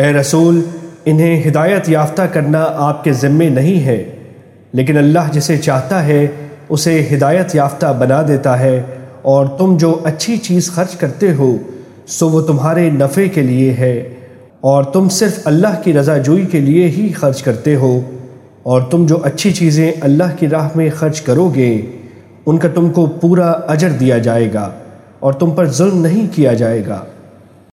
اے رسول، انہیں ہدایت یافتہ کرنا آپ کے ذمے نہیں ہے، لیکن اللہ جسے چاہتا ہے، اسے ہدایت یافتہ بنا دیتا ہے، اور تم جو اچھی چیز خرچ کرتے ہو، سو وہ تمہارے نفع کے لیے ہے، اور تم صرف اللہ کی رضا جوئی کے لیے ہی خرچ کرتے ہو، اور تم جو اچھی چیزیں اللہ کی راہ میں خرچ کرو گے، ان کا تم کو پورا اجر دیا جائے گا، اور تم پر ظلم نہیں کیا جائے گا۔